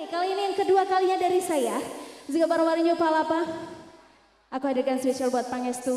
Oke, kali ini yang kedua kalinya dari saya. Juga para warinyo palapa. Aku hadirkan spesial buat Pangestu.